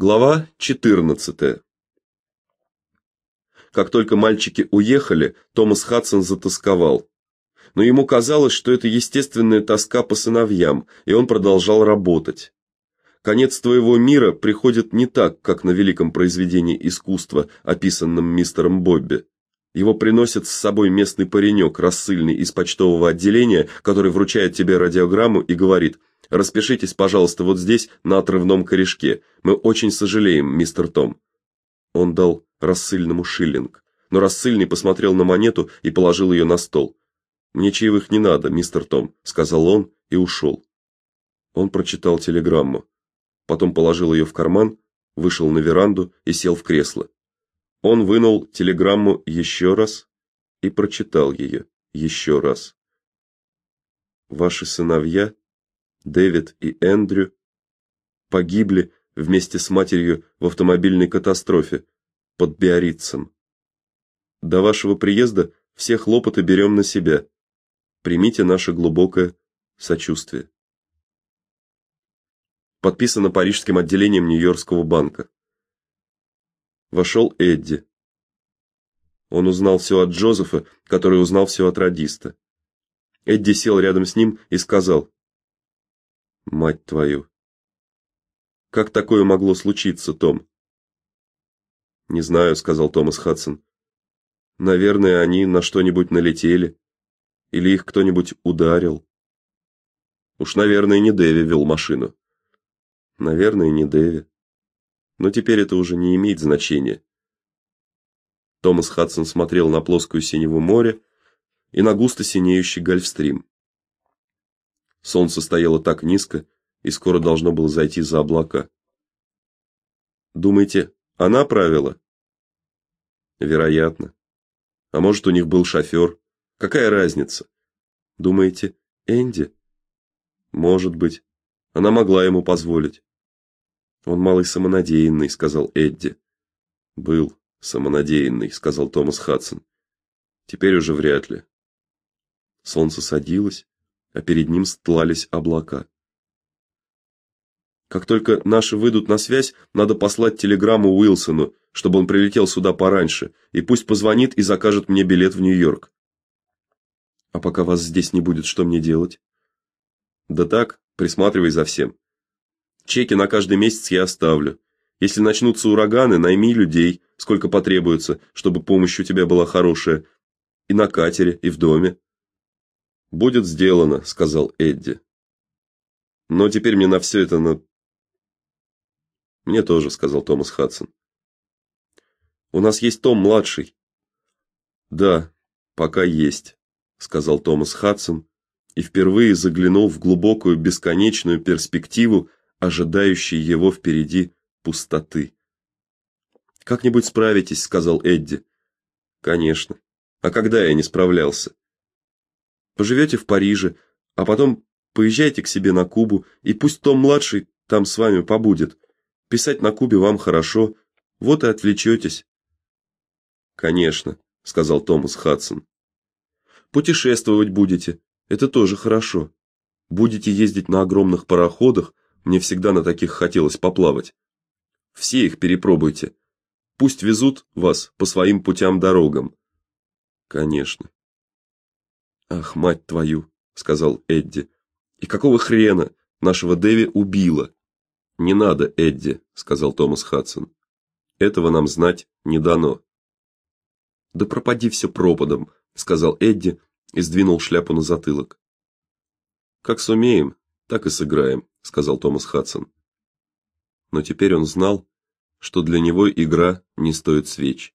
Глава 14. Как только мальчики уехали, Томас Хадсон затасковал. Но ему казалось, что это естественная тоска по сыновьям, и он продолжал работать. Конец твоего мира приходит не так, как на великом произведении искусства, описанном мистером Бобби. Его приносит с собой местный паренек, рассыльный из почтового отделения, который вручает тебе радиограмму и говорит: Распишитесь, пожалуйста, вот здесь на отрывном корешке. Мы очень сожалеем, мистер Том. Он дал рассыльному шиллинг, но рассыльный посмотрел на монету и положил ее на стол. Мне чаевых не надо, мистер Том, сказал он и ушел. Он прочитал телеграмму, потом положил ее в карман, вышел на веранду и сел в кресло. Он вынул телеграмму еще раз и прочитал ее еще раз. Ваши сыновья Дэвид и Эндрю погибли вместе с матерью в автомобильной катастрофе под Биаррицем. До вашего приезда все хлопоты берем на себя. Примите наше глубокое сочувствие. Подписано парижским отделением Нью-Йоркского банка. Вошел Эдди. Он узнал все от Джозефа, который узнал все от радиста. Эдди сел рядом с ним и сказал: Мать твою. Как такое могло случиться, Том? Не знаю, сказал Томас Хадсон. Наверное, они на что-нибудь налетели или их кто-нибудь ударил. Уж, наверное, не Дэви вел машину. Наверное, не Дэви. Но теперь это уже не имеет значения. Томас Хадсон смотрел на плоскую синеву море и на густо синеющий Гольфстрим. Солнце стояло так низко и скоро должно было зайти за облака. Думаете, она правила? Вероятно. А может, у них был шофер? Какая разница? Думаете, Энди? Может быть. Она могла ему позволить. Он малый самонадеянный, сказал Эдди. Был самонадеянный, сказал Томас Хадсон. Теперь уже вряд ли. Солнце садилось, а перед ним стлались облака. Как только наши выйдут на связь, надо послать телеграмму Уилсону, чтобы он прилетел сюда пораньше, и пусть позвонит и закажет мне билет в Нью-Йорк. А пока вас здесь не будет, что мне делать? Да так, присматривай за всем. Чеки на каждый месяц я оставлю. Если начнутся ураганы, найми людей, сколько потребуется, чтобы помощь у тебя была хорошая, и на катере, и в доме. Будет сделано, сказал Эдди. Но теперь мне на все это на Мне тоже, сказал Томас Хадсон. У нас есть Том младший. Да, пока есть, сказал Томас Хадсон и впервые заглянул в глубокую бесконечную перспективу, ожидающей его впереди пустоты. Как-нибудь справитесь, сказал Эдди. Конечно. А когда я не справлялся? Поживете в Париже, а потом поезжайте к себе на Кубу, и пусть Том младший там с вами побудет. Писать на Кубе вам хорошо, вот и отвлечетесь». Конечно, сказал Томас Хадсон. Путешествовать будете. Это тоже хорошо. Будете ездить на огромных пароходах, мне всегда на таких хотелось поплавать. Все их перепробуйте. Пусть везут вас по своим путям-дорогам. Конечно. Ах, мать твою, сказал Эдди. И какого хрена нашего Дэви убило? Не надо, Эдди, сказал Томас Хадсон. Этого нам знать не дано. Да пропади все пропадом, сказал Эдди и сдвинул шляпу на затылок. Как сумеем, так и сыграем, сказал Томас Хадсон. Но теперь он знал, что для него игра не стоит свеч.